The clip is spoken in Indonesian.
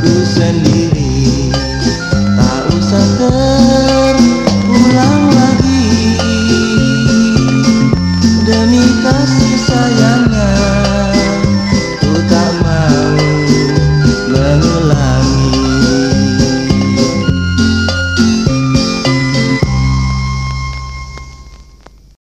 ku sendiri tak usah ke